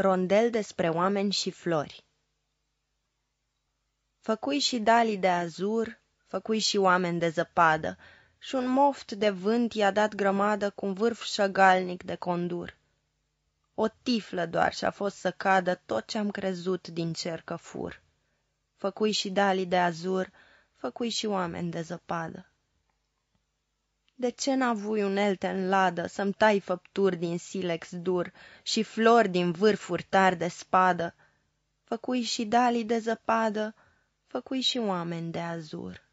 Rondel despre oameni și flori Făcui și dalii de azur, făcui și oameni de zăpadă, și un moft de vânt i-a dat grămadă cu un vârf șăgalnic de condur. O tiflă doar și-a fost să cadă tot ce-am crezut din cer că fur. Făcui și dalii de azur, făcui și oameni de zăpadă. De ce n-avui unelte în ladă Să-mi tai făpturi din silex dur Și flori din vârfuri tari de spadă? Făcui și dalii de zăpadă, Făcui și oameni de azur.